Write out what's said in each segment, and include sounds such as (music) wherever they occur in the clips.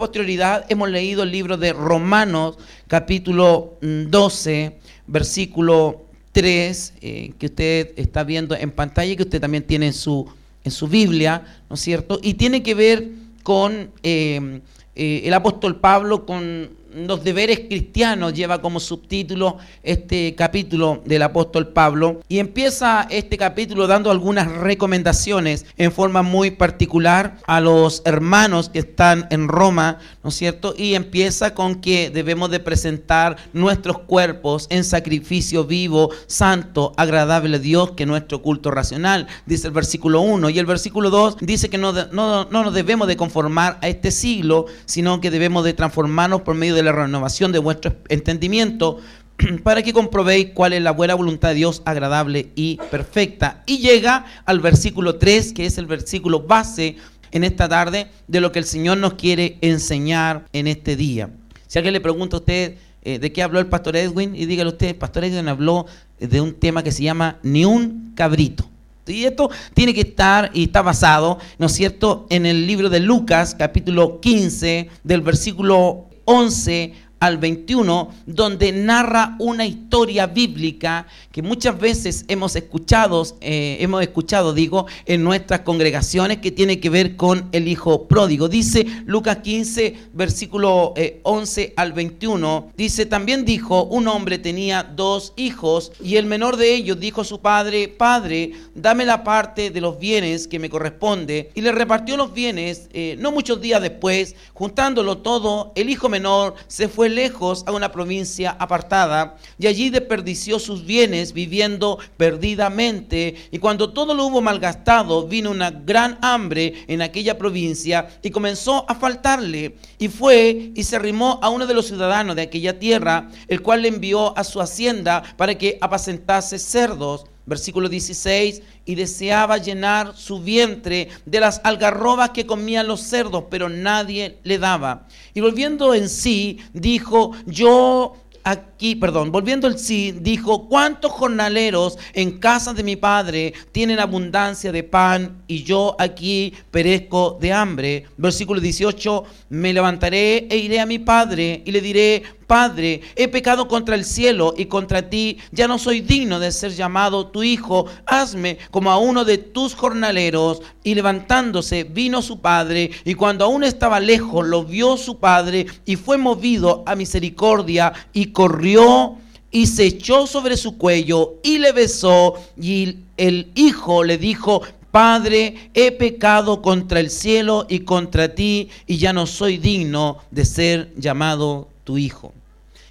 posterioridad hemos leído el libro de Romanos, capítulo 12, mm, versículo 3, eh, que usted está viendo en pantalla que usted también tiene en su, en su Biblia, ¿no es cierto? Y tiene que ver con eh, eh, el apóstol Pablo, con los deberes cristianos, lleva como subtítulo este capítulo del apóstol Pablo. Y empieza este capítulo dando algunas recomendaciones en forma muy particular a los hermanos que están en Roma, ¿no es cierto? Y empieza con que debemos de presentar nuestros cuerpos en sacrificio vivo, santo, agradable a Dios, que nuestro culto racional, dice el versículo 1. Y el versículo 2 dice que no, no, no nos debemos de conformar a este siglo, sino que debemos de transformarnos por medio de la renovación de vuestro entendimiento (clears throat) para que comprobéis cuál es la buena voluntad de Dios agradable y perfecta. Y llega al versículo 3, que es el versículo base en esta tarde de lo que el Señor nos quiere enseñar en este día. Si alguien le pregunta a usted eh, de qué habló el pastor Edwin, y dígale usted, el pastor Edwin habló de un tema que se llama ni un cabrito. Y esto tiene que estar y está basado, ¿no es cierto?, en el libro de Lucas, capítulo 15, del versículo 11 al 21, donde narra una historia bíblica que muchas veces hemos escuchado, eh, hemos escuchado, digo, en nuestras congregaciones que tiene que ver con el hijo pródigo. Dice Lucas 15, versículo 11 eh, al 21, dice, también dijo, un hombre tenía dos hijos y el menor de ellos dijo a su padre, padre, dame la parte de los bienes que me corresponde y le repartió los bienes, eh, no muchos días después, juntándolo todo, el hijo menor se fue lejos a una provincia apartada y allí desperdició sus bienes viviendo perdidamente. Y cuando todo lo hubo malgastado, vino una gran hambre en aquella provincia y comenzó a faltarle. Y fue y se arrimó a uno de los ciudadanos de aquella tierra, el cual le envió a su hacienda para que apacentase cerdos versículo 16, y deseaba llenar su vientre de las algarrobas que comían los cerdos, pero nadie le daba. Y volviendo en sí, dijo, yo aquí, perdón, volviendo al sí, dijo, ¿cuántos jornaleros en casa de mi padre tienen abundancia de pan y yo aquí perezco de hambre? Versículo 18, me levantaré e iré a mi padre y le diré, Padre, he pecado contra el cielo y contra ti, ya no soy digno de ser llamado tu hijo, hazme como a uno de tus jornaleros. Y levantándose vino su padre, y cuando aún estaba lejos, lo vio su padre, y fue movido a misericordia, y corrió y se echó sobre su cuello y le besó, y el hijo le dijo, Padre, he pecado contra el cielo y contra ti, y ya no soy digno de ser llamado tu hijo.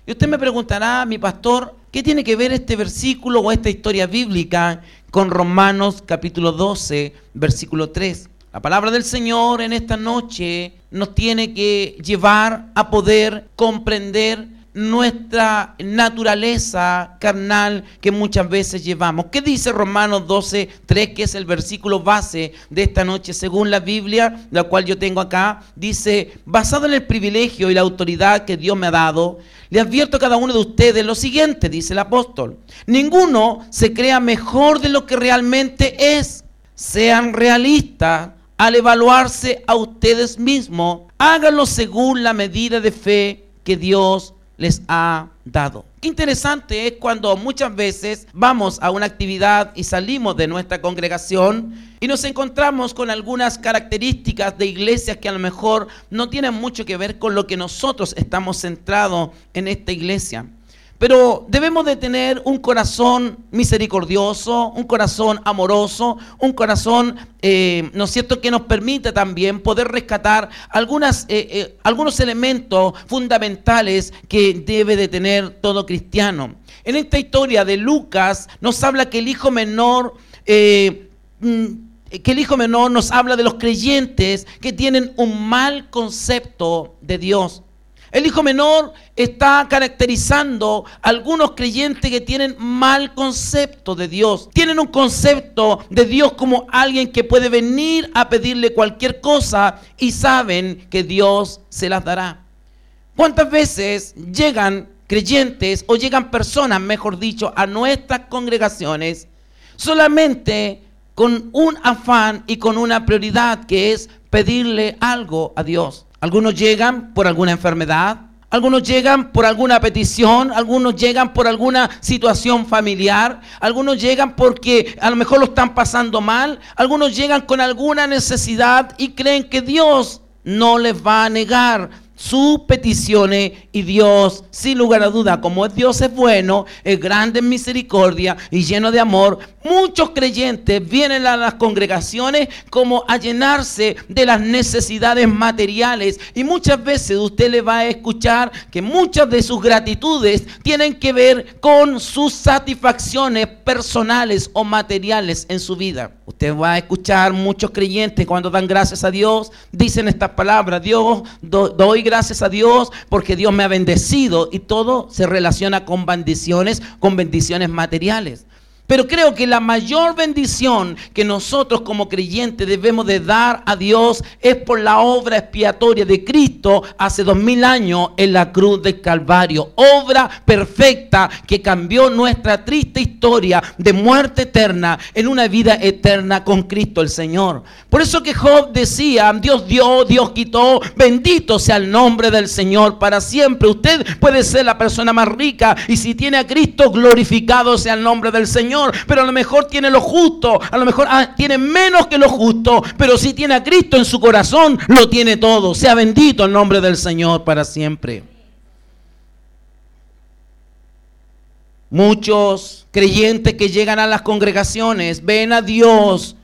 Y usted me preguntará, mi pastor, ¿qué tiene que ver este versículo o esta historia bíblica con Romanos capítulo 12, versículo 3? La palabra del Señor en esta noche nos tiene que llevar a poder comprender nuestra naturaleza carnal que muchas veces llevamos. ¿Qué dice Romanos 12, 3, que es el versículo base de esta noche? Según la Biblia, la cual yo tengo acá, dice, basado en el privilegio y la autoridad que Dios me ha dado, le advierto a cada uno de ustedes lo siguiente, dice el apóstol. Ninguno se crea mejor de lo que realmente es. Sean realistas al evaluarse a ustedes mismos. Háganlo según la medida de fe que Dios les ha dado. Qué interesante es cuando muchas veces vamos a una actividad y salimos de nuestra congregación y nos encontramos con algunas características de iglesias que a lo mejor no tienen mucho que ver con lo que nosotros estamos centrados en esta iglesia. Pero debemos de tener un corazón misericordioso, un corazón amoroso, un corazón, eh, ¿no es cierto?, que nos permite también poder rescatar algunas, eh, eh, algunos elementos fundamentales que debe de tener todo cristiano. En esta historia de Lucas nos habla que el hijo menor... Mm, que el hijo menor nos habla de los creyentes que tienen un mal concepto de Dios. El hijo menor está caracterizando a algunos creyentes que tienen mal concepto de Dios. Tienen un concepto de Dios como alguien que puede venir a pedirle cualquier cosa y saben que Dios se las dará. ¿Cuántas veces llegan creyentes o llegan personas, mejor dicho, a nuestras congregaciones solamente con un afán y con una prioridad que es pedirle algo a Dios? Algunos llegan por alguna enfermedad, algunos llegan por alguna petición, algunos llegan por alguna situación familiar, algunos llegan porque a lo mejor lo están pasando mal, algunos llegan con alguna necesidad y creen que Dios no les va a negar sus peticiones y Dios, sin lugar a duda, como Dios es bueno, es grande en misericordia y lleno de amor, muchos creyentes vienen a las congregaciones como a llenarse de las necesidades materiales y muchas veces usted le va a escuchar que muchas de sus gratitudes tienen que ver con sus satisfacciones personales o materiales en su vida. Usted va a escuchar muchos creyentes cuando dan gracias a Dios, dicen estas palabras, Dios, doy gracias a Dios porque Dios me ha bendecido y todo se relaciona con bendiciones, con bendiciones materiales. Pero creo que la mayor bendición que nosotros como creyentes debemos de dar a Dios es por la obra expiatoria de Cristo hace dos mil años en la cruz del Calvario. Obra perfecta que cambió nuestra triste historia de muerte eterna en una vida eterna con Cristo el Señor. Por eso que Job decía, Dios dio, Dios quitó, bendito sea el nombre del Señor para siempre. Usted puede ser la persona más rica y si tiene a Cristo, glorificado sea el nombre del Señor pero a lo mejor tiene lo justo, a lo mejor ah, tiene menos que lo justo, pero si tiene a Cristo en su corazón, lo tiene todo. Sea bendito el nombre del Señor para siempre. Muchos creyentes que llegan a las congregaciones ven a Dios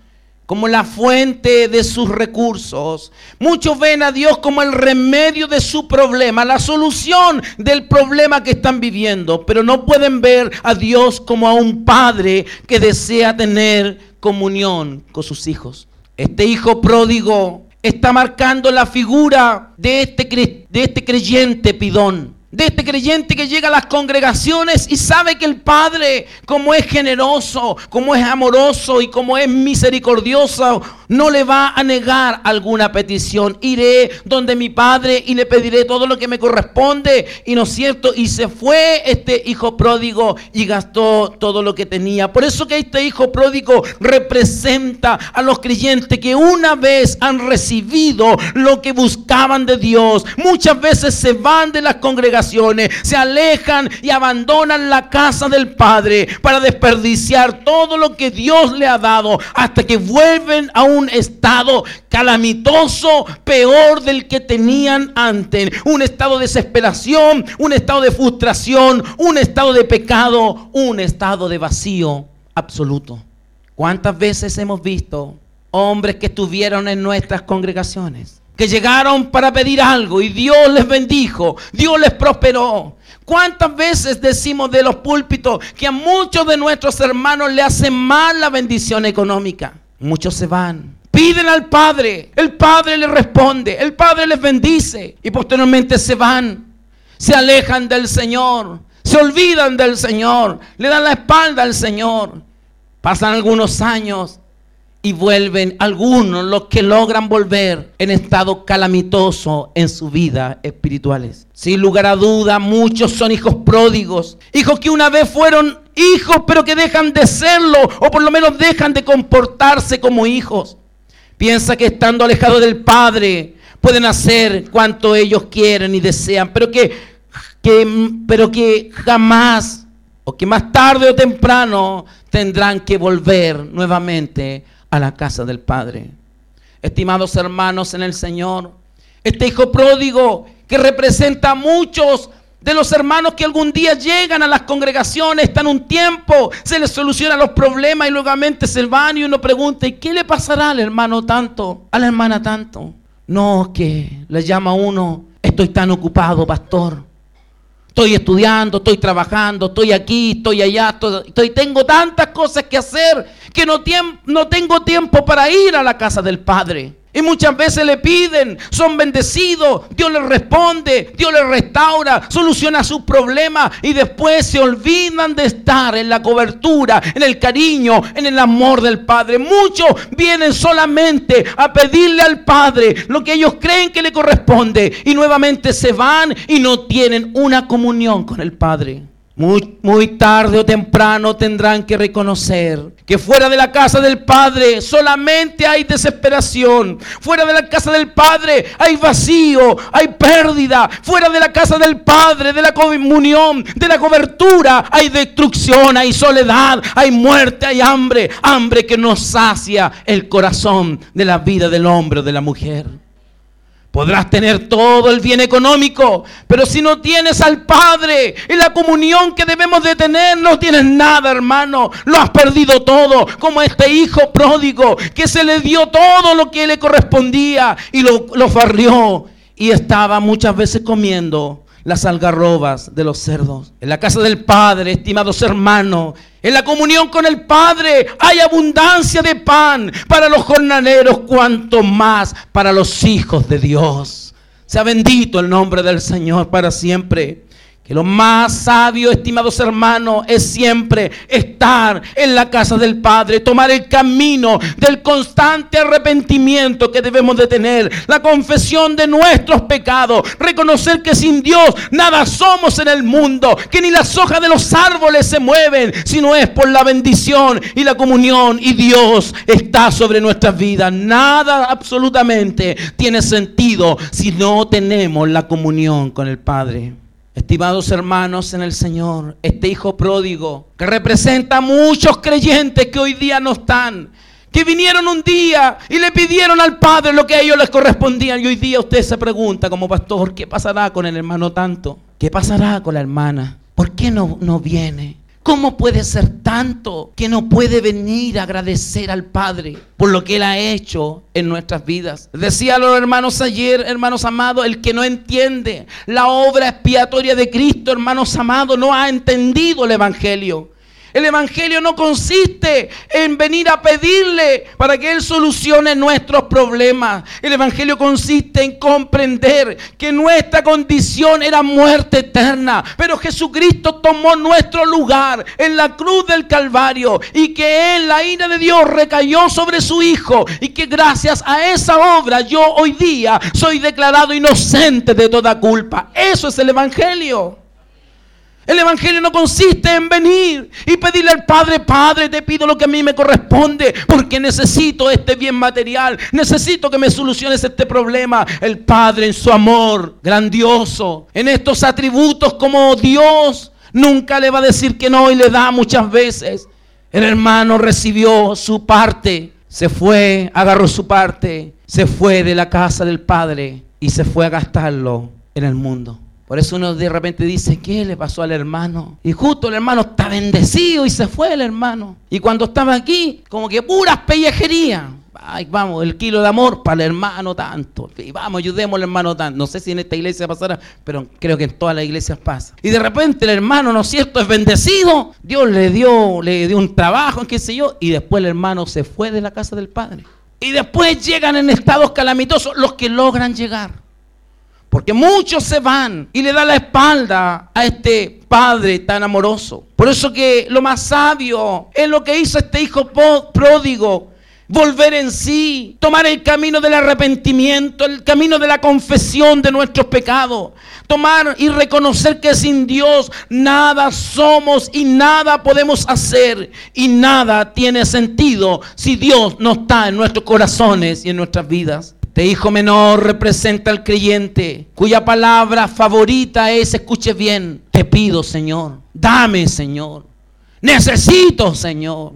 como la fuente de sus recursos. Muchos ven a Dios como el remedio de su problema, la solución del problema que están viviendo, pero no pueden ver a Dios como a un padre que desea tener comunión con sus hijos. Este hijo pródigo está marcando la figura de este, este creyente pidón de este creyente que llega a las congregaciones y sabe que el Padre, como es generoso, como es amoroso y como es misericordioso, no le va a negar alguna petición. Iré donde mi Padre y le pediré todo lo que me corresponde. Y no es cierto, y se fue este hijo pródigo y gastó todo lo que tenía. Por eso que este hijo pródigo representa a los creyentes que una vez han recibido lo que buscaban de Dios. Muchas veces se van de las congregaciones se alejan y abandonan la casa del Padre para desperdiciar todo lo que Dios le ha dado hasta que vuelven a un estado calamitoso, peor del que tenían antes. Un estado de desesperación, un estado de frustración, un estado de pecado, un estado de vacío absoluto. ¿Cuántas veces hemos visto hombres que estuvieron en nuestras congregaciones? que llegaron para pedir algo y Dios les bendijo, Dios les prosperó. ¿Cuántas veces decimos de los púlpitos que a muchos de nuestros hermanos le hace mal la bendición económica? Muchos se van, piden al Padre, el Padre les responde, el Padre les bendice. Y posteriormente se van, se alejan del Señor, se olvidan del Señor, le dan la espalda al Señor. Pasan algunos años y vuelven algunos los que logran volver en estado calamitoso en su vida espirituales. Sin lugar a duda, muchos son hijos pródigos, hijos que una vez fueron hijos pero que dejan de serlo o por lo menos dejan de comportarse como hijos. Piensa que estando alejados del Padre pueden hacer cuanto ellos quieren y desean, pero que, que, pero que jamás o que más tarde o temprano tendrán que volver nuevamente a la casa del Padre. Estimados hermanos en el Señor, este hijo pródigo que representa a muchos de los hermanos que algún día llegan a las congregaciones, están un tiempo, se les solucionan los problemas y luego se van y uno pregunta, ¿y qué le pasará al hermano tanto? A la hermana tanto. No, que le llama uno, estoy tan ocupado, pastor. Estoy estudiando, estoy trabajando, estoy aquí, estoy allá, estoy, tengo tantas cosas que hacer que no tengo tiempo para ir a la casa del Padre. Y muchas veces le piden, son bendecidos, Dios les responde, Dios les restaura, soluciona sus problemas y después se olvidan de estar en la cobertura, en el cariño, en el amor del Padre. Muchos vienen solamente a pedirle al Padre lo que ellos creen que le corresponde y nuevamente se van y no tienen una comunión con el Padre. Muy, tarde o temprano tendrán que reconocer que fuera de la casa del Padre solamente hay desesperación. Fuera de la casa del Padre hay vacío, hay pérdida. Fuera de la casa del Padre, de la comunión, de la cobertura, hay destrucción, hay soledad, hay muerte, hay hambre. Hambre que no sacia el corazón de la vida del hombre o de la mujer. Podrás tener todo el bien económico, pero si no tienes al Padre y la comunión que debemos de tener, no tienes nada, hermano. Lo has perdido todo, como este hijo pródigo que se le dio todo lo que le correspondía y lo, lo farrió y estaba muchas veces comiendo las algarrobas de los cerdos. En la casa del Padre, estimados hermanos, en la comunión con el Padre hay abundancia de pan para los jornaleros, cuanto más para los hijos de Dios. Sea bendito el nombre del Señor para siempre. Que lo más sabio, estimados hermanos, es siempre estar en la casa del Padre, tomar el camino del constante arrepentimiento que debemos de tener, la confesión de nuestros pecados, reconocer que sin Dios nada somos en el mundo, que ni las hojas de los árboles se mueven, sino es por la bendición y la comunión y Dios está sobre nuestras vidas. Nada absolutamente tiene sentido si no tenemos la comunión con el Padre. Estimados hermanos en el Señor, este hijo pródigo que representa a muchos creyentes que hoy día no están, que vinieron un día y le pidieron al Padre lo que a ellos les correspondía. Y hoy día usted se pregunta como pastor, ¿qué pasará con el hermano tanto? ¿Qué pasará con la hermana? ¿Por qué no, no viene? ¿Cómo puede ser tanto que no puede venir a agradecer al Padre por lo que Él ha hecho en nuestras vidas? Decía a los hermanos ayer, hermanos amados, el que no entiende la obra expiatoria de Cristo, hermanos amados, no ha entendido el Evangelio. El Evangelio no consiste en venir a pedirle para que Él solucione nuestros problemas. El Evangelio consiste en comprender que nuestra condición era muerte eterna. Pero Jesucristo tomó nuestro lugar en la cruz del Calvario y que Él, la ira de Dios, recayó sobre su Hijo. Y que gracias a esa obra yo hoy día soy declarado inocente de toda culpa. Eso es el Evangelio. El Evangelio no consiste en venir y pedirle al Padre, Padre, te pido lo que a mí me corresponde, porque necesito este bien material, necesito que me soluciones este problema. El Padre en su amor grandioso, en estos atributos como Dios, nunca le va a decir que no y le da muchas veces. El hermano recibió su parte, se fue, agarró su parte, se fue de la casa del Padre y se fue a gastarlo en el mundo. Por eso uno de repente dice, ¿qué le pasó al hermano? Y justo el hermano está bendecido y se fue el hermano. Y cuando estaba aquí, como que puras pellejerías. Ay, vamos, el kilo de amor para el hermano tanto. Y vamos, ayudemos al hermano tanto. No sé si en esta iglesia pasará, pero creo que en todas las iglesias pasa. Y de repente el hermano, ¿no es cierto?, es bendecido. Dios le dio, le dio un trabajo, qué sé yo. Y después el hermano se fue de la casa del padre. Y después llegan en estados calamitosos los que logran llegar. Porque muchos se van y le dan la espalda a este padre tan amoroso. Por eso que lo más sabio es lo que hizo este hijo pródigo. Volver en sí, tomar el camino del arrepentimiento, el camino de la confesión de nuestros pecados, tomar y reconocer que sin Dios nada somos y nada podemos hacer y nada tiene sentido si Dios no está en nuestros corazones y en nuestras vidas. Este hijo menor representa al creyente cuya palabra favorita es, escuche bien, te pido Señor, dame Señor, necesito Señor.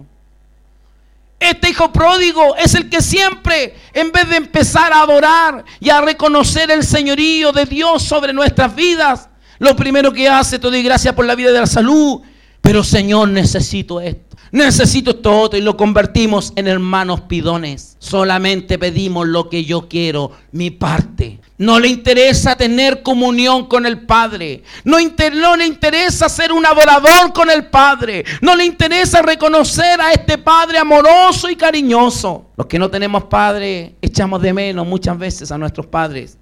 Este hijo pródigo es el que siempre, en vez de empezar a adorar y a reconocer el señorío de Dios sobre nuestras vidas, lo primero que hace, te doy gracias por la vida de la salud, pero Señor, necesito esto. Necesito esto otro y lo convertimos en hermanos pidones. Solamente pedimos lo que yo quiero, mi parte. No le interesa tener comunión con el Padre. No, no, le interesa ser un adorador con el Padre. No le interesa reconocer a este Padre amoroso y cariñoso. Los que no tenemos Padre echamos de menos muchas veces a nuestros padres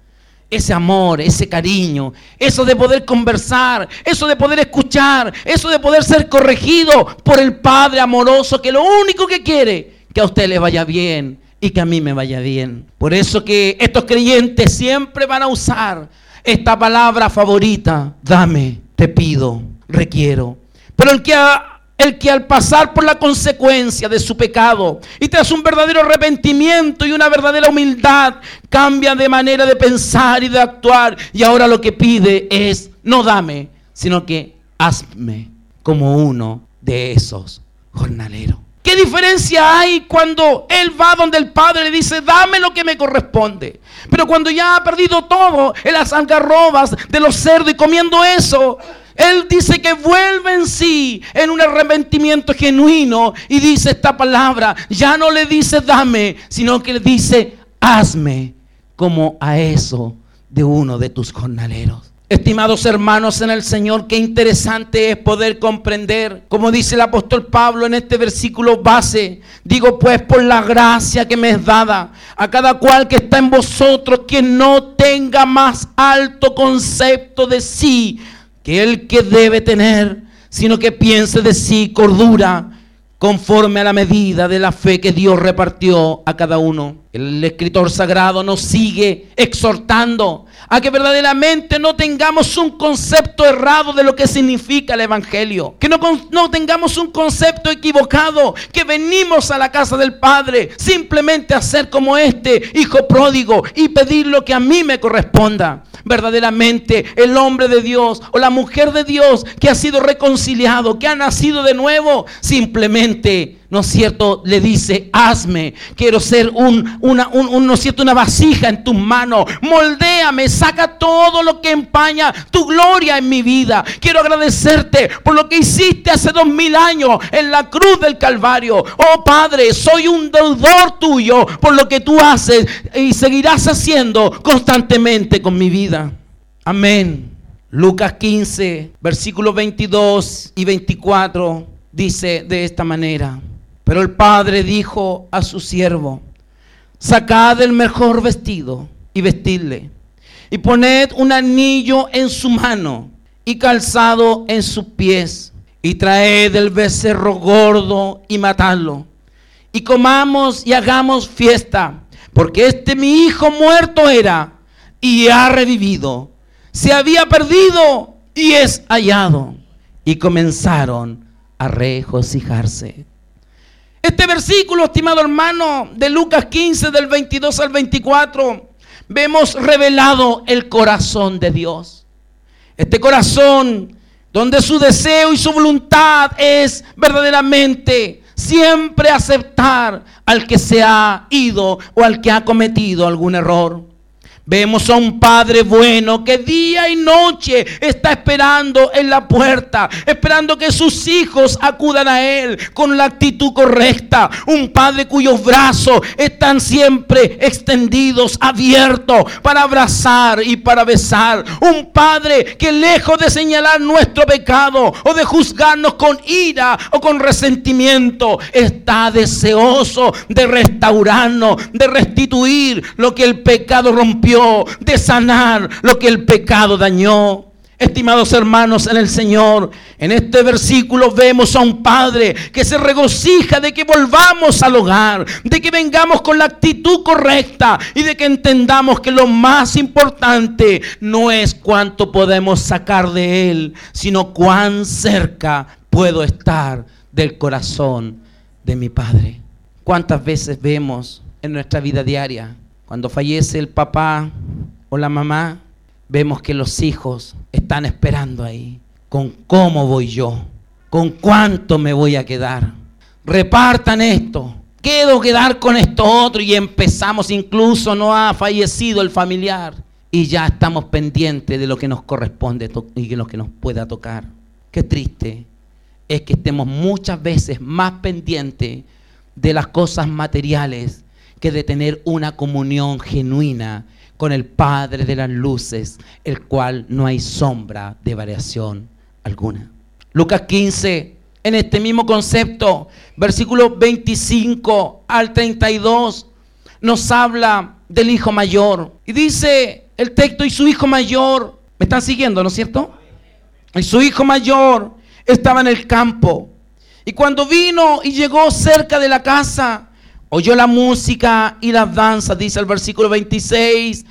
ese amor, ese cariño, eso de poder conversar, eso de poder escuchar, eso de poder ser corregido por el Padre amoroso que lo único que quiere que a usted le vaya bien y que a mí me vaya bien. Por eso que estos creyentes siempre van a usar esta palabra favorita, dame, te pido, requiero. Pero el que, el que al pasar por la consecuencia de su pecado y tras un verdadero arrepentimiento y una verdadera humildad, cambia de manera de pensar y de actuar y ahora lo que pide es no dame, sino que hazme como uno de esos jornaleros. ¿Qué diferencia hay cuando él va donde el padre le dice, dame lo que me corresponde? Pero cuando ya ha perdido todo en las algarrobas de los cerdos y comiendo eso, él dice que vuelve en sí en un arrepentimiento genuino y dice esta palabra, ya no le dice dame, sino que le dice hazme como a eso de uno de tus jornaleros. Estimados hermanos en el Señor, qué interesante es poder comprender, como dice el apóstol Pablo en este versículo base, digo pues por la gracia que me es dada a cada cual que está en vosotros, que no tenga más alto concepto de sí que el que debe tener, sino que piense de sí cordura conforme a la medida de la fe que Dios repartió a cada uno. El escritor sagrado nos sigue exhortando a que verdaderamente no tengamos un concepto errado de lo que significa el Evangelio. Que no, tengamos un concepto equivocado, que venimos a la casa del Padre simplemente a ser como este hijo pródigo y pedir lo que a mí me corresponda. Verdaderamente el hombre de Dios o la mujer de Dios que ha sido reconciliado, que ha nacido de nuevo, simplemente ¿no es cierto? Le dice, hazme, quiero ser un, una, un, ¿no es cierto? una vasija en tus manos, moldéame, saca todo lo que empaña tu gloria en mi vida. Quiero agradecerte por lo que hiciste hace dos mil años en la cruz del Calvario. Oh Padre, soy un deudor tuyo por lo que tú haces y seguirás haciendo constantemente con mi vida. Amén. Lucas 15, versículos 22 y 24 dice de esta manera. Pero el padre dijo a su siervo, sacad el mejor vestido y vestidle, y poned un anillo en su mano y calzado en sus pies, y traed el becerro gordo y matadlo, y comamos y hagamos fiesta, porque este mi hijo muerto era y ha revivido, se había perdido y es hallado. Y comenzaron a regocijarse. Este versículo, estimado hermano, de Lucas 15, del 22 al 24, vemos revelado el corazón de Dios. Este corazón donde su deseo y su voluntad es verdaderamente siempre aceptar al que se ha ido o al que ha cometido algún error. Vemos a un Padre bueno que día y noche está esperando en la puerta, esperando que sus hijos acudan a Él con la actitud correcta. Un Padre cuyos brazos están siempre extendidos, abiertos para abrazar y para besar. Un Padre que lejos de señalar nuestro pecado o de juzgarnos con ira o con resentimiento, está deseoso de restaurarnos, de restituir lo que el pecado rompió de sanar lo que el pecado dañó. Estimados hermanos en el Señor, en este versículo vemos a un Padre que se regocija de que volvamos al hogar, de que vengamos con la actitud correcta y de que entendamos que lo más importante no es cuánto podemos sacar de Él, sino cuán cerca puedo estar del corazón de mi Padre. ¿Cuántas veces vemos en nuestra vida diaria cuando fallece el papá o la mamá, vemos que los hijos están esperando ahí. ¿Con cómo voy yo? ¿Con cuánto me voy a quedar? Repartan esto. Quiero quedar con esto otro y empezamos incluso no ha fallecido el familiar y ya estamos pendientes de lo que nos corresponde y de lo que nos pueda tocar. Qué triste es que estemos muchas veces más pendientes de las cosas materiales que de tener una comunión genuina con el Padre de las luces, el cual no hay sombra de variación alguna. Lucas 15, en este mismo concepto, versículo 25 al 32, nos habla del hijo mayor. Y dice el texto, y su hijo mayor, me están siguiendo, ¿no es cierto? Y su hijo mayor estaba en el campo. Y cuando vino y llegó cerca de la casa, oyó la música y las danzas, dice el versículo 26,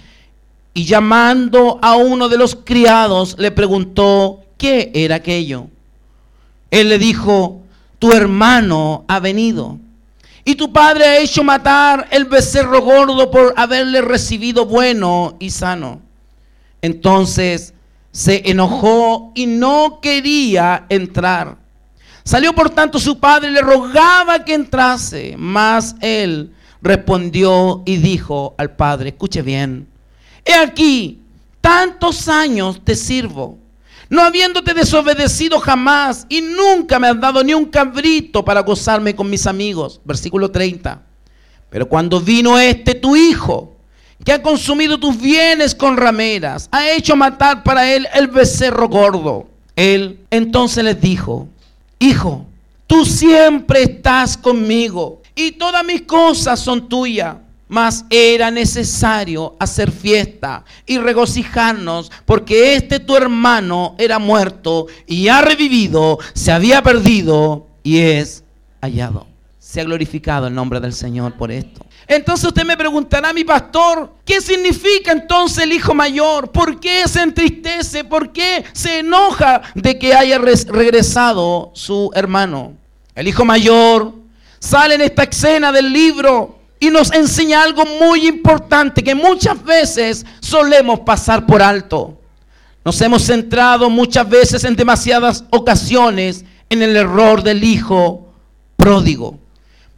y llamando a uno de los criados le preguntó ¿Qué era aquello? Él le dijo, tu hermano ha venido. Y tu padre ha hecho matar el becerro gordo por haberle recibido bueno y sano. Entonces se enojó y no quería entrar. Salió por tanto su padre y le rogaba que entrase, mas él respondió y dijo al padre, escuche bien, he aquí, tantos años te sirvo, no habiéndote desobedecido jamás y nunca me has dado ni un cabrito para gozarme con mis amigos. Versículo 30. Pero cuando vino este tu hijo, que ha consumido tus bienes con rameras, ha hecho matar para él el becerro gordo. Él entonces les dijo, hijo, tú siempre estás conmigo y todas mis cosas son tuyas. Mas era necesario hacer fiesta y regocijarnos porque este tu hermano era muerto y ha revivido, se había perdido y es hallado. Se ha glorificado el nombre del Señor por esto. Entonces usted me preguntará, mi pastor, ¿qué significa entonces el hijo mayor? ¿Por qué se entristece? ¿Por qué se enoja de que haya regresado su hermano? El hijo mayor sale en esta escena del libro y nos enseña algo muy importante que muchas veces solemos pasar por alto. Nos hemos centrado muchas veces en demasiadas ocasiones en el error del hijo pródigo.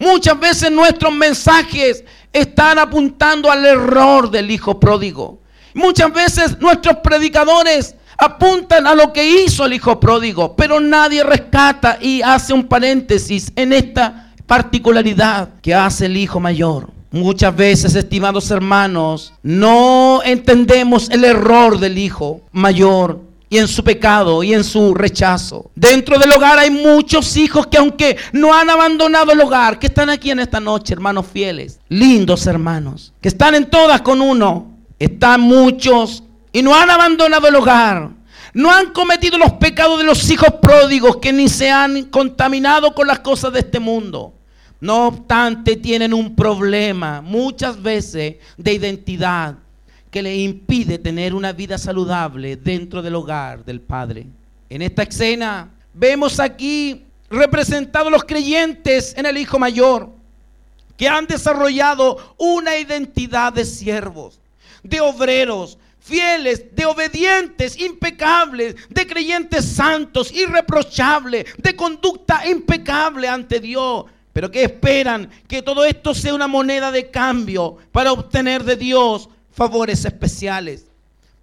Muchas veces nuestros mensajes están apuntando al error del hijo pródigo. Muchas veces nuestros predicadores apuntan a lo que hizo el hijo pródigo, pero nadie rescata y hace un paréntesis en esta particularidad que hace el hijo mayor. Muchas veces, estimados hermanos, no entendemos el error del hijo mayor y en su pecado y en su rechazo. Dentro del hogar hay muchos hijos que aunque no han abandonado el hogar, que están aquí en esta noche, hermanos fieles, lindos hermanos, que están en todas con uno, están muchos y no han abandonado el hogar. No han cometido los pecados de los hijos pródigos que ni se han contaminado con las cosas de este mundo. No obstante, tienen un problema muchas veces de identidad que le impide tener una vida saludable dentro del hogar del Padre. En esta escena vemos aquí representados los creyentes en el Hijo Mayor, que han desarrollado una identidad de siervos, de obreros, fieles, de obedientes, impecables, de creyentes santos, irreprochables, de conducta impecable ante Dios. Pero que esperan que todo esto sea una moneda de cambio para obtener de Dios favores especiales.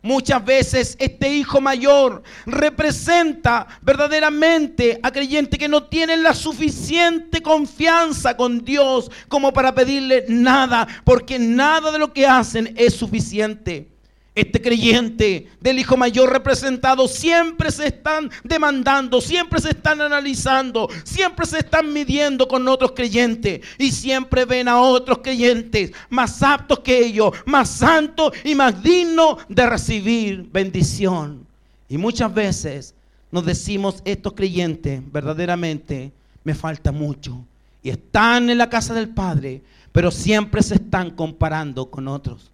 Muchas veces este hijo mayor representa verdaderamente a creyentes que no tienen la suficiente confianza con Dios como para pedirle nada, porque nada de lo que hacen es suficiente. Este creyente del hijo mayor representado siempre se están demandando, siempre se están analizando, siempre se están midiendo con otros creyentes y siempre ven a otros creyentes más aptos que ellos, más santos y más dignos de recibir bendición. Y muchas veces nos decimos estos creyentes verdaderamente me falta mucho y están en la casa del Padre, pero siempre se están comparando con otros.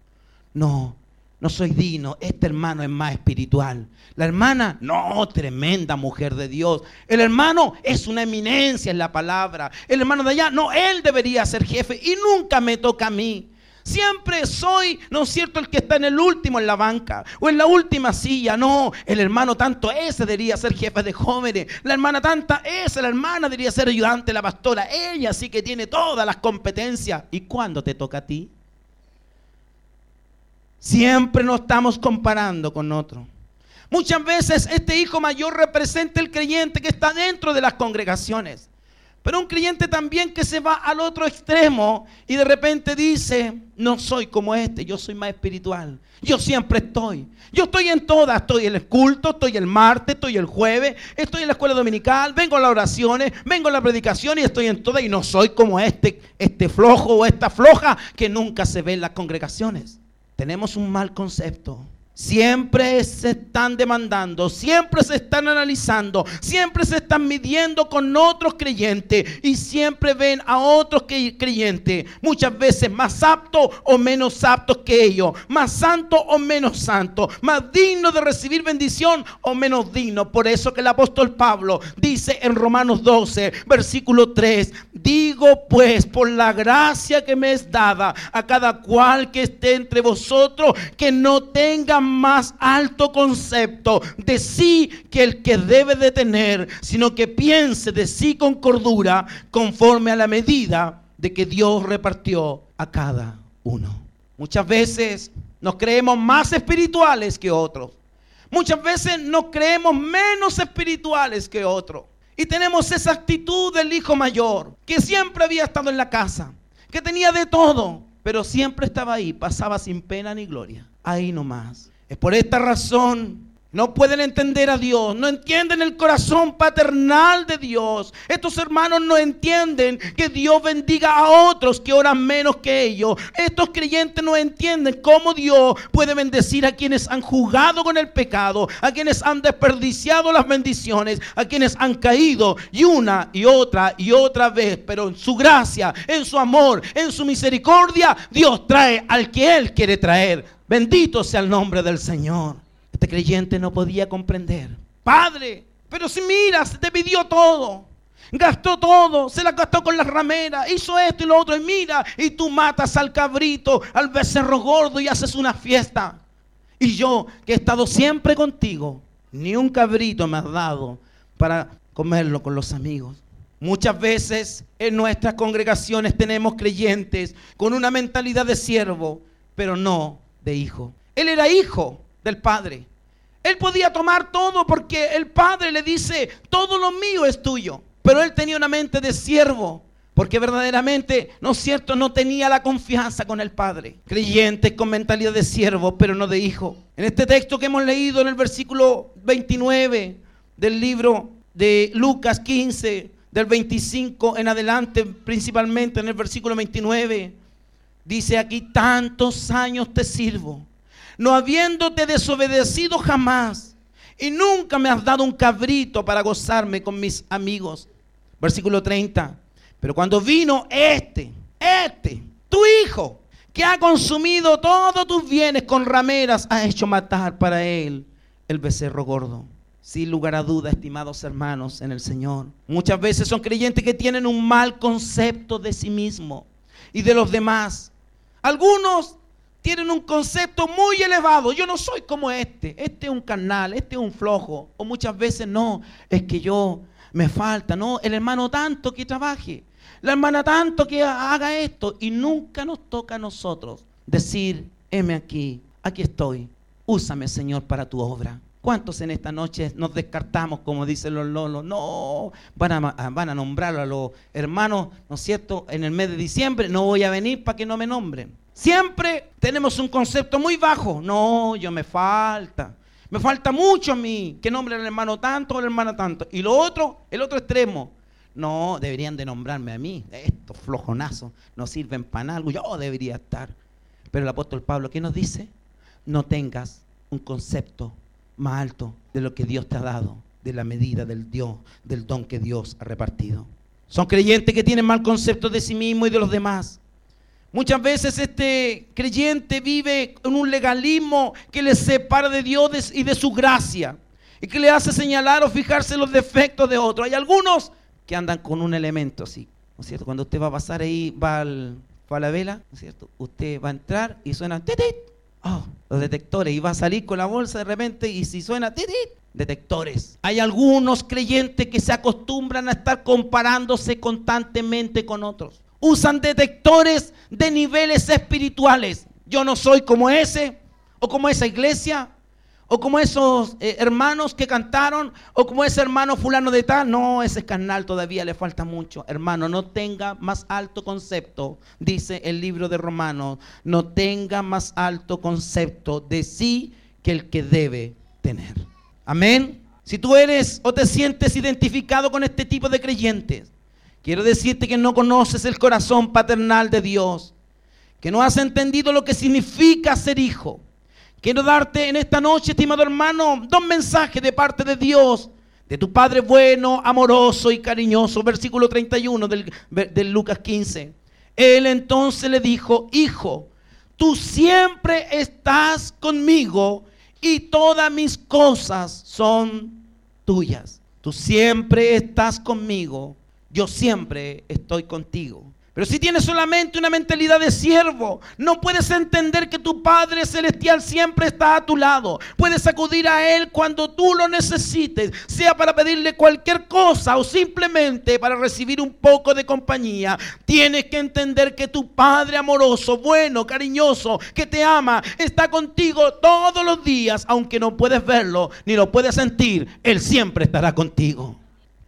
No, no soy digno, este hermano es más espiritual. La hermana, no, tremenda mujer de Dios. El hermano es una eminencia en la palabra. El hermano de allá, no, él debería ser jefe y nunca me toca a mí. Siempre soy, ¿no es cierto?, el que está en el último en la banca o en la última silla. No, el hermano tanto ese debería ser jefe de jóvenes. La hermana tanta esa, la hermana debería ser ayudante de la pastora. Ella sí que tiene todas las competencias. ¿Y cuándo te toca a ti? Siempre nos estamos comparando con otro. Muchas veces este hijo mayor representa el creyente que está dentro de las congregaciones. Pero un creyente también que se va al otro extremo y de repente dice, no soy como este, yo soy más espiritual. Yo siempre estoy. Yo estoy en todas. Estoy en el culto, estoy el martes, estoy el jueves, estoy en la escuela dominical, vengo a las oraciones, vengo a la predicación y estoy en todas. Y no soy como este, este flojo o esta floja que nunca se ve en las congregaciones tenemos un mal concepto Siempre se están demandando, siempre se están analizando, siempre se están midiendo con otros creyentes y siempre ven a otros creyentes, muchas veces más aptos o menos aptos que ellos, más santos o menos santos, más dignos de recibir bendición o menos dignos. Por eso que el apóstol Pablo dice en Romanos 12, versículo 3, digo pues por la gracia que me es dada a cada cual que esté entre vosotros, que no tenga más alto concepto de sí que el que debe de tener, sino que piense de sí con cordura, conforme a la medida de que Dios repartió a cada uno. Muchas veces nos creemos más espirituales que otros. Muchas veces nos creemos menos espirituales que otros. Y tenemos esa actitud del hijo mayor, que siempre había estado en la casa, que tenía de todo, pero siempre estaba ahí, pasaba sin pena ni gloria. Ahí nomás. Por esta razón no pueden entender a Dios, no entienden el corazón paternal de Dios. Estos hermanos no entienden que Dios bendiga a otros que oran menos que ellos. Estos creyentes no entienden cómo Dios puede bendecir a quienes han jugado con el pecado, a quienes han desperdiciado las bendiciones, a quienes han caído y una y otra y otra vez. Pero en su gracia, en su amor, en su misericordia, Dios trae al que Él quiere traer. Bendito sea el nombre del Señor. Este creyente no podía comprender. Padre, pero si miras, te pidió todo. Gastó todo, se la gastó con la ramera, hizo esto y lo otro, y mira, y tú matas al cabrito, al becerro gordo y haces una fiesta. Y yo, que he estado siempre contigo, ni un cabrito me has dado para comerlo con los amigos. Muchas veces en nuestras congregaciones tenemos creyentes con una mentalidad de siervo, pero no de hijo. Él era hijo, del Padre. Él podía tomar todo porque el Padre le dice, todo lo mío es tuyo. Pero él tenía una mente de siervo. Porque verdaderamente, no cierto, no tenía la confianza con el Padre. Creyente con mentalidad de siervo, pero no de hijo. En este texto que hemos leído en el versículo 29 del libro de Lucas 15, del 25 en adelante, principalmente en el versículo 29, dice aquí, tantos años te sirvo no habiéndote desobedecido jamás, y nunca me has dado un cabrito para gozarme con mis amigos. Versículo 30. Pero cuando vino este, este, tu hijo, que ha consumido todos tus bienes con rameras, ha hecho matar para él el becerro gordo. Sin lugar a duda, estimados hermanos en el Señor. Muchas veces son creyentes que tienen un mal concepto de sí mismo y de los demás. Algunos tienen un concepto muy elevado. Yo no soy como este. Este es un carnal, este es un flojo. O muchas veces no, es que yo me falta. No, el hermano tanto que trabaje. La hermana tanto que haga esto. Y nunca nos toca a nosotros decir, heme aquí, aquí estoy. Úsame, Señor, para tu obra. ¿Cuántos en esta noche nos descartamos, como dicen los lolos? No, van a, van a nombrar a los hermanos, ¿no es cierto? En el mes de diciembre no voy a venir para que no me nombren. Siempre tenemos un concepto muy bajo. No, yo me falta. Me falta mucho a mí. Que nombre el hermano tanto o la hermana tanto. Y lo otro, el otro extremo. No, deberían de nombrarme a mí. Estos flojonazos no sirven para algo. Yo debería estar. Pero el apóstol Pablo, ¿qué nos dice? No tengas un concepto más alto de lo que Dios te ha dado, de la medida del Dios, del don que Dios ha repartido. Son creyentes que tienen mal concepto de sí mismo y de los demás. Muchas veces este creyente vive en un legalismo que le separa de Dios y de su gracia y que le hace señalar o fijarse los defectos de otros. Hay algunos que andan con un elemento así, ¿no es cierto? Cuando usted va a pasar ahí, va, a la vela, ¿no es cierto? Usted va a entrar y suena oh, los detectores, y va a salir con la bolsa de repente y si suena detectores. Hay algunos creyentes que se acostumbran a estar comparándose constantemente con otros usan detectores de niveles espirituales. Yo no soy como ese, o como esa iglesia, o como esos eh, hermanos que cantaron, o como ese hermano fulano de tal. No, ese canal todavía le falta mucho. Hermano, no tenga más alto concepto, dice el libro de Romanos, no tenga más alto concepto de sí que el que debe tener. Amén. Si tú eres o te sientes identificado con este tipo de creyentes, Quiero decirte que no conoces el corazón paternal de Dios, que no has entendido lo que significa ser hijo, Quiero darte en esta noche, estimado hermano, dos mensajes de parte de Dios, de tu Padre bueno, amoroso y cariñoso. Versículo 31 del, del Lucas 15. Él entonces le dijo, hijo, tú siempre estás conmigo y todas mis cosas son tuyas. Tú siempre estás conmigo, yo siempre estoy contigo. Pero si tienes solamente una mentalidad de siervo, no puedes entender que tu Padre Celestial siempre está a tu lado. Puedes acudir a Él cuando tú lo necesites, sea para pedirle cualquier cosa o simplemente para recibir un poco de compañía. Tienes que entender que tu Padre amoroso, bueno, cariñoso, que te ama, está contigo todos los días, aunque no puedes verlo ni lo puedes sentir, Él siempre estará contigo.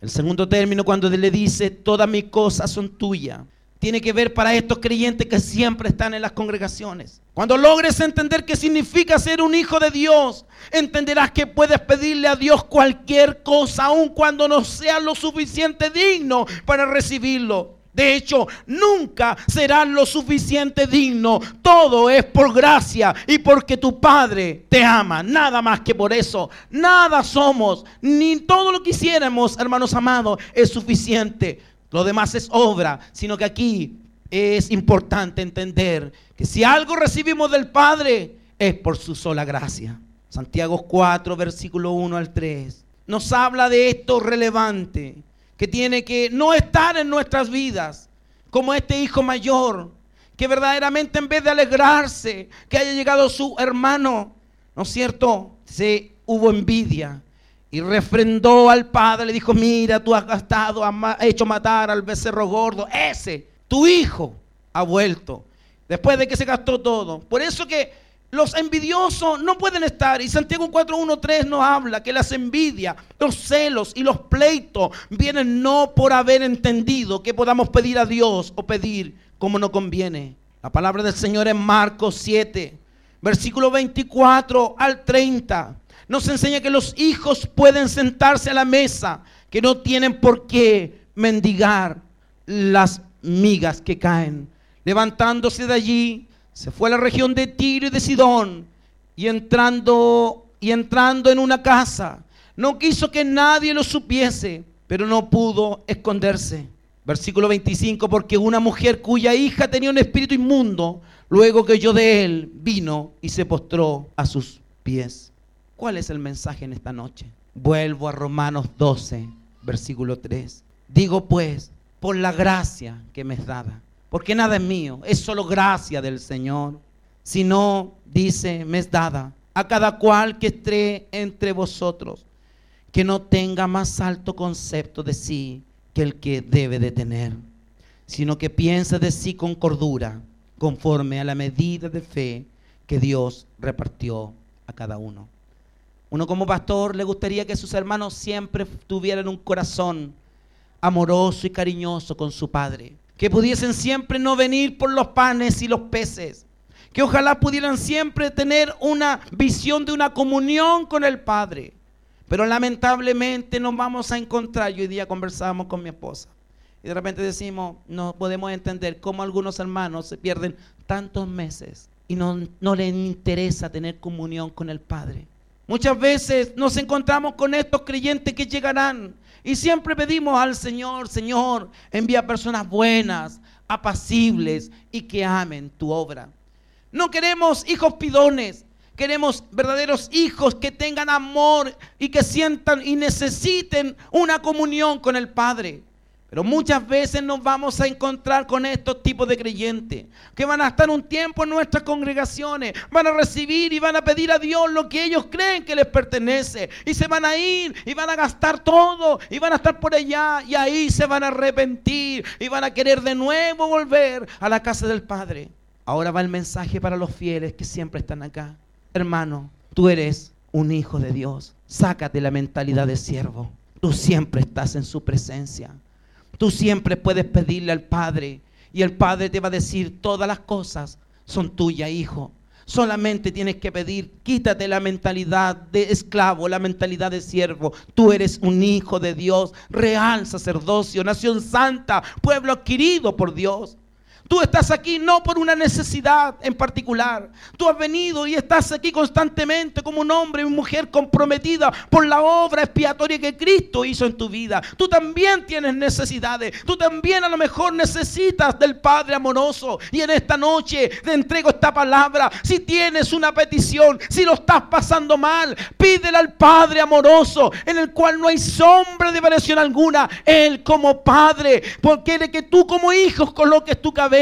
El segundo término, cuando le dice, todas mis cosas son tuyas tiene que ver para estos creyentes que siempre están en las congregaciones. Cuando logres entender qué significa ser un hijo de Dios, entenderás que puedes pedirle a Dios cualquier cosa, aun cuando no sea lo suficiente digno para recibirlo. De hecho, nunca serás lo suficiente digno. Todo es por gracia y porque tu Padre te ama. Nada más que por eso. Nada somos, ni todo lo que hiciéramos, hermanos amados, es suficiente. Lo demás es obra, sino que aquí es importante entender que si algo recibimos del Padre es por su sola gracia. Santiago 4, versículo 1 al 3, nos habla de esto relevante, que tiene que no estar en nuestras vidas, como este hijo mayor, que verdaderamente en vez de alegrarse que haya llegado su hermano, ¿no es cierto? Se hubo envidia, y refrendó al padre, le dijo, mira, tú has gastado, has hecho matar al becerro gordo. Ese, tu hijo, ha vuelto. Después de que se gastó todo. Por eso que los envidiosos no pueden estar. Y Santiago 4.1.3 nos habla que las envidias, los celos y los pleitos vienen no por haber entendido que podamos pedir a Dios o pedir como no conviene. La palabra del Señor en Marcos 7, versículo 24 al 30 nos enseña que los hijos pueden sentarse a la mesa, que no tienen por qué mendigar las migas que caen. Levantándose de allí, se fue a la región de Tiro y de Sidón y entrando y entrando en una casa, no quiso que nadie lo supiese, pero no pudo esconderse. Versículo 25, porque una mujer cuya hija tenía un espíritu inmundo, luego que oyó de él, vino y se postró a sus pies. ¿Cuál es el mensaje en esta noche? Vuelvo a Romanos 12, versículo 3. Digo pues, por la gracia que me es dada, porque nada es mío, es solo gracia del Señor. Si no, dice, me es dada a cada cual que esté entre vosotros, que no tenga más alto concepto de sí que el que debe de tener, sino que piense de sí con cordura, conforme a la medida de fe que Dios repartió a cada uno. Uno como pastor le gustaría que sus hermanos siempre tuvieran un corazón amoroso y cariñoso con su Padre. Que pudiesen siempre no venir por los panes y los peces. Que ojalá pudieran siempre tener una visión de una comunión con el Padre. Pero lamentablemente nos vamos a encontrar. Hoy día conversábamos con mi esposa. Y de repente decimos, no podemos entender cómo algunos hermanos se pierden tantos meses y no, no les interesa tener comunión con el Padre. Muchas veces nos encontramos con estos creyentes que llegarán y siempre pedimos al Señor, Señor, envía personas buenas, apacibles y que amen tu obra. No queremos hijos pidones, queremos verdaderos hijos que tengan amor y que sientan y necesiten una comunión con el Padre. Pero muchas veces nos vamos a encontrar con estos tipos de creyentes que van a estar un tiempo en nuestras congregaciones, van a recibir y van a pedir a Dios lo que ellos creen que les pertenece y se van a ir y van a gastar todo y van a estar por allá y ahí se van a arrepentir y van a querer de nuevo volver a la casa del Padre. Ahora va el mensaje para los fieles que siempre están acá. Hermano, tú eres un hijo de Dios. Sácate la mentalidad de siervo. Tú siempre estás en su presencia. Tú siempre puedes pedirle al Padre y el Padre te va a decir, todas las cosas son tuyas, hijo. Solamente tienes que pedir, quítate la mentalidad de esclavo, la mentalidad de siervo. Tú eres un hijo de Dios, real sacerdocio, nación santa, pueblo adquirido por Dios. Tú estás aquí no por una necesidad en particular. Tú has venido y estás aquí constantemente como un hombre y una mujer comprometida por la obra expiatoria que Cristo hizo en tu vida. Tú también tienes necesidades. Tú también a lo mejor necesitas del Padre amoroso. Y en esta noche te entrego esta palabra. Si tienes una petición, si lo estás pasando mal, pídele al Padre amoroso en el cual no hay sombra de variación alguna. Él como Padre, porque quiere que tú como hijo coloques tu cabeza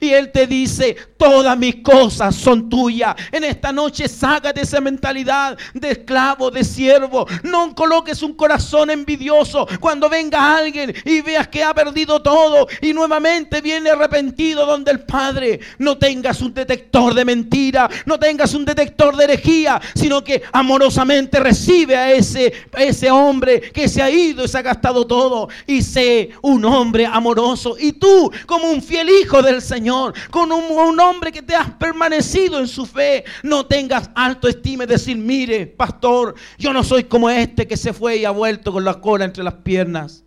y Él te dice, todas mis cosas son tuyas. En esta noche sácate esa mentalidad de esclavo, de siervo. No coloques un corazón envidioso cuando venga alguien y veas que ha perdido todo y nuevamente viene arrepentido donde el Padre. No tengas un detector de mentira, no tengas un detector de herejía, sino que amorosamente recibe a ese, a ese hombre que se ha ido y se ha gastado todo y sé un hombre amoroso. Y tú, como un fiel hijo, hijo del Señor, con un, hombre que te has permanecido en su fe, no tengas alto estima y decir, mire, pastor, yo no soy como este que se fue y ha vuelto con la cola entre las piernas,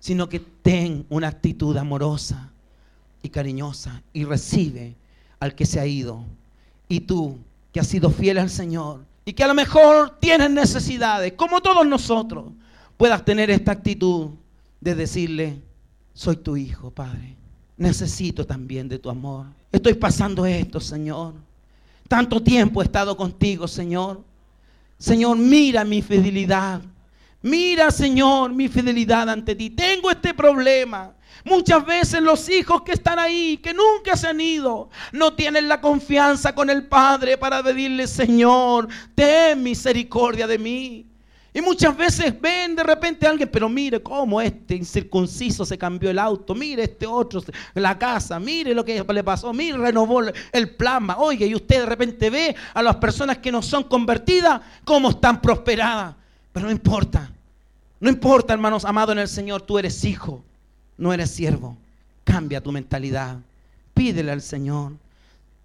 sino que ten una actitud amorosa y cariñosa y recibe al que se ha ido. Y tú, que has sido fiel al Señor y que a lo mejor tienes necesidades, como todos nosotros, puedas tener esta actitud de decirle, soy tu hijo, Padre necesito también de tu amor. Estoy pasando esto, Señor. Tanto tiempo he estado contigo, Señor. Señor, mira mi fidelidad. Mira, Señor, mi fidelidad ante ti. Tengo este problema. Muchas veces los hijos que están ahí, que nunca se han ido, no tienen la confianza con el Padre para pedirle, Señor, ten misericordia de mí. Y muchas veces ven de repente a alguien, pero mire cómo este incircunciso se cambió el auto, mire este otro, la casa, mire lo que le pasó, mire, renovó el plasma. Oye, y usted de repente ve a las personas que no son convertidas, cómo están prosperadas. Pero no importa, no importa, hermanos amados en el Señor, tú eres hijo, no eres siervo. Cambia tu mentalidad, pídele al Señor.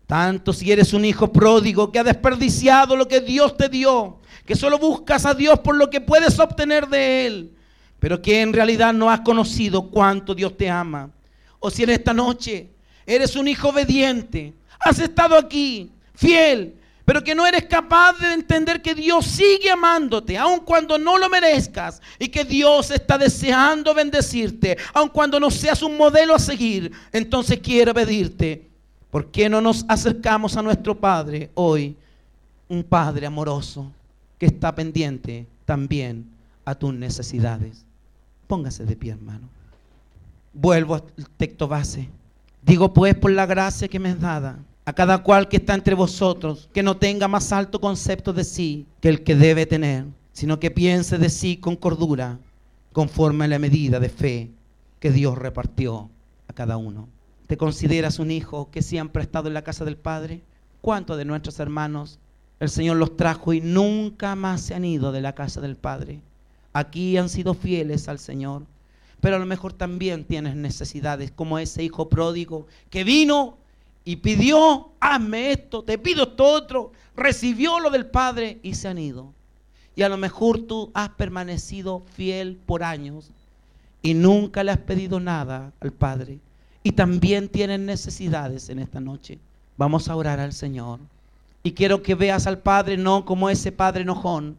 Tanto si eres un hijo pródigo que ha desperdiciado lo que Dios te dio que solo buscas a Dios por lo que puedes obtener de Él, pero que en realidad no has conocido cuánto Dios te ama. O si en esta noche eres un hijo obediente, has estado aquí, fiel, pero que no eres capaz de entender que Dios sigue amándote, aun cuando no lo merezcas, y que Dios está deseando bendecirte, aun cuando no seas un modelo a seguir, entonces quiero pedirte, ¿por qué no nos acercamos a nuestro Padre hoy? Un Padre amoroso, que está pendiente también a tus necesidades. Póngase de pie, hermano. Vuelvo al texto base. Digo pues por la gracia que me es dada a cada cual que está entre vosotros, que no tenga más alto concepto de sí que el que debe tener, sino que piense de sí con cordura, conforme a la medida de fe que Dios repartió a cada uno. ¿Te consideras un hijo que siempre ha estado en la casa del Padre? ¿Cuántos de nuestros hermanos el Señor los trajo y nunca más se han ido de la casa del Padre. Aquí han sido fieles al Señor. Pero a lo mejor también tienes necesidades como ese hijo pródigo que vino y pidió, hazme esto, te pido esto otro, recibió lo del Padre y se han ido. Y a lo mejor tú has permanecido fiel por años y nunca le has pedido nada al Padre. Y también tienes necesidades en esta noche. Vamos a orar al Señor. Y quiero que veas al Padre no como ese Padre enojón,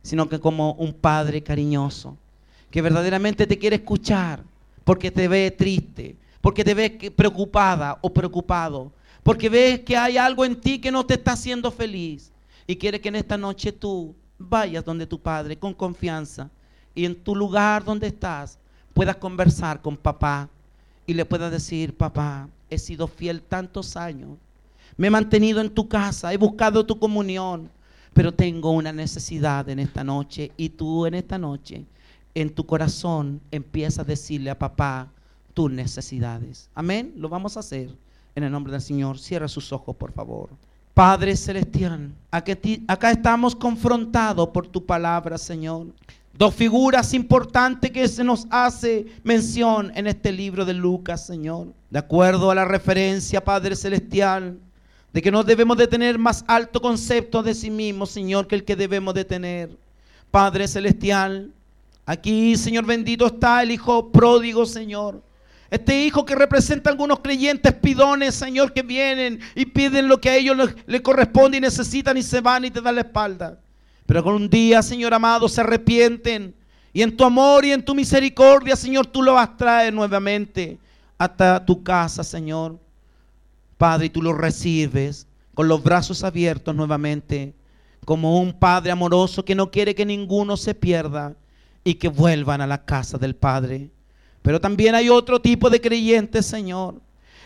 sino que como un Padre cariñoso, que verdaderamente te quiere escuchar, porque te ve triste, porque te ve preocupada o preocupado, porque ves que hay algo en ti que no te está haciendo feliz. Y quiere que en esta noche tú vayas donde tu Padre con confianza y en tu lugar donde estás puedas conversar con papá y le puedas decir, papá, he sido fiel tantos años me he mantenido en tu casa, he buscado tu comunión, pero tengo una necesidad en esta noche y tú en esta noche, en tu corazón, empiezas a decirle a papá tus necesidades. Amén, lo vamos a hacer en el nombre del Señor. Cierra sus ojos, por favor. Padre Celestial, acá estamos confrontados por tu palabra, Señor. Dos figuras importantes que se nos hace mención en este libro de Lucas, Señor. De acuerdo a la referencia, Padre Celestial, de que no debemos de tener más alto concepto de sí mismo, Señor, que el que debemos de tener. Padre Celestial, aquí, Señor bendito, está el Hijo pródigo, Señor. Este hijo que representa a algunos creyentes pidones, Señor, que vienen y piden lo que a ellos les, corresponde y necesitan y se van y te dan la espalda. Pero un día, Señor amado, se arrepienten. Y en tu amor y en tu misericordia, Señor, tú lo vas a traer nuevamente hasta tu casa, Señor. Padre, y tú lo recibes con los brazos abiertos nuevamente, como un Padre amoroso que no quiere que ninguno se pierda y que vuelvan a la casa del Padre. Pero también hay otro tipo de creyentes, Señor.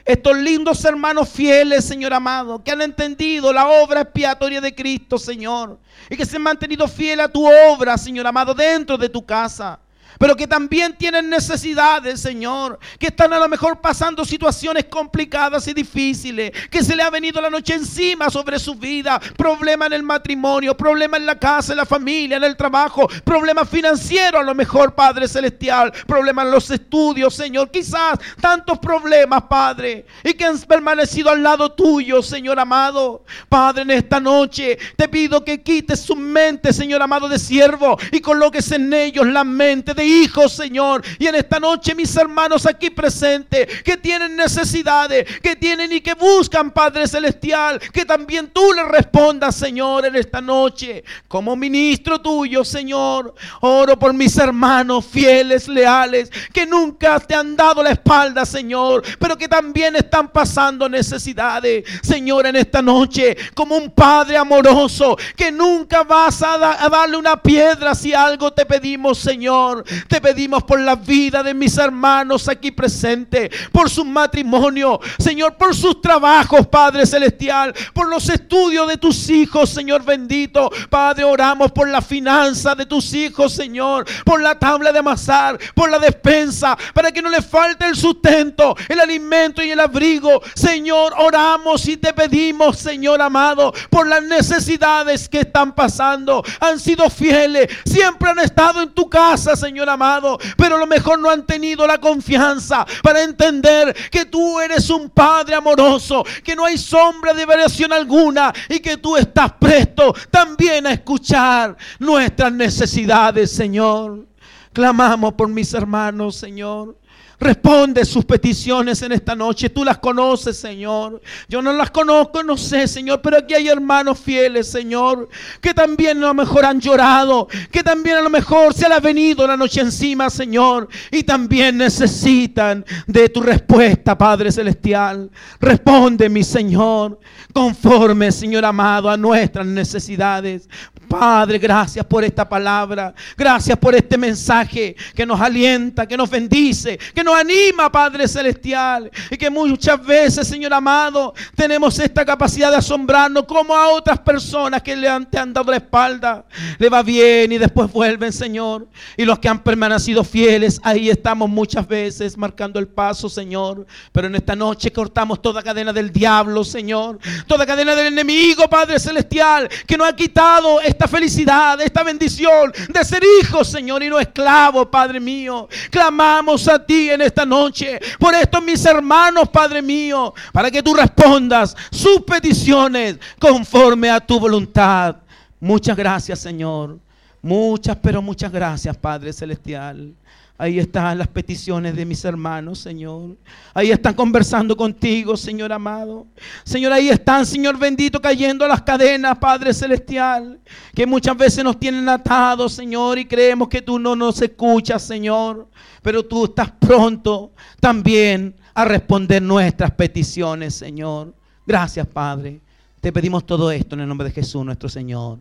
Estos lindos hermanos fieles, Señor amado, que han entendido la obra expiatoria de Cristo, Señor. Y que se han mantenido fieles a tu obra, Señor amado, dentro de tu casa pero que también tienen necesidades, Señor, que están a lo mejor pasando situaciones complicadas y difíciles, que se le ha venido la noche encima sobre su vida, problema en el matrimonio, problema en la casa, en la familia, en el trabajo, problema financiero a lo mejor, Padre Celestial, problema en los estudios, Señor, quizás tantos problemas, Padre, y que han permanecido al lado tuyo, Señor amado. Padre, en esta noche te pido que quites su mente, Señor amado, de siervo y coloques en ellos la mente de hijos, Señor. Y en esta noche, mis hermanos aquí presentes, que tienen necesidades, que tienen y que buscan, Padre Celestial, que también tú le respondas, Señor, en esta noche. Como ministro tuyo, Señor, oro por mis hermanos fieles, leales, que nunca te han dado la espalda, Señor, pero que también están pasando necesidades, Señor, en esta noche, como un Padre amoroso, que nunca vas a, a darle una piedra si algo te pedimos, Señor. Te pedimos por la vida de mis hermanos aquí presentes, por su matrimonio, Señor, por sus trabajos, Padre Celestial, por los estudios de tus hijos, Señor bendito. Padre, oramos por la finanza de tus hijos, Señor, por la tabla de amasar, por la despensa, para que no le falte el sustento, el alimento y el abrigo. Señor, oramos y te pedimos, Señor amado, por las necesidades que están pasando. Han sido fieles, siempre han estado en tu casa, Señor amado, pero a lo mejor no han tenido la confianza para entender que tú eres un Padre amoroso, que no hay sombra de variación alguna y que tú estás presto también a escuchar nuestras necesidades, Señor. Clamamos por mis hermanos, Señor. Responde sus peticiones en esta noche. Tú las conoces, Señor. Yo no las conozco, no sé, Señor. Pero aquí hay hermanos fieles, Señor. Que también a lo mejor han llorado. Que también a lo mejor se le ha venido la noche encima, Señor. Y también necesitan de tu respuesta, Padre Celestial. Responde, mi Señor. Conforme, Señor amado, a nuestras necesidades. Padre, gracias por esta palabra. Gracias por este mensaje que nos alienta, que nos bendice, que nos anima, Padre Celestial. Y que muchas veces, Señor amado, tenemos esta capacidad de asombrarnos como a otras personas que le han, han dado la espalda. Le va bien y después vuelven, Señor. Y los que han permanecido fieles, ahí estamos muchas veces marcando el paso, Señor. Pero en esta noche cortamos toda cadena del diablo, Señor. Toda cadena del enemigo, Padre Celestial, que nos ha quitado esta felicidad, esta bendición de ser hijos, Señor, y no esclavos, Padre mío. Clamamos a ti esta noche por estos mis hermanos, Padre mío, para que tú respondas sus peticiones conforme a tu voluntad. Muchas gracias, Señor. Muchas, pero muchas gracias, Padre Celestial. Ahí están las peticiones de mis hermanos, Señor. Ahí están conversando contigo, Señor amado. Señor, ahí están, Señor bendito, cayendo las cadenas, Padre Celestial, que muchas veces nos tienen atados, Señor, y creemos que tú no nos escuchas, Señor. Pero tú estás pronto también a responder nuestras peticiones, Señor. Gracias, Padre. Te pedimos todo esto en el nombre de Jesús, nuestro Señor.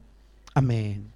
Amén.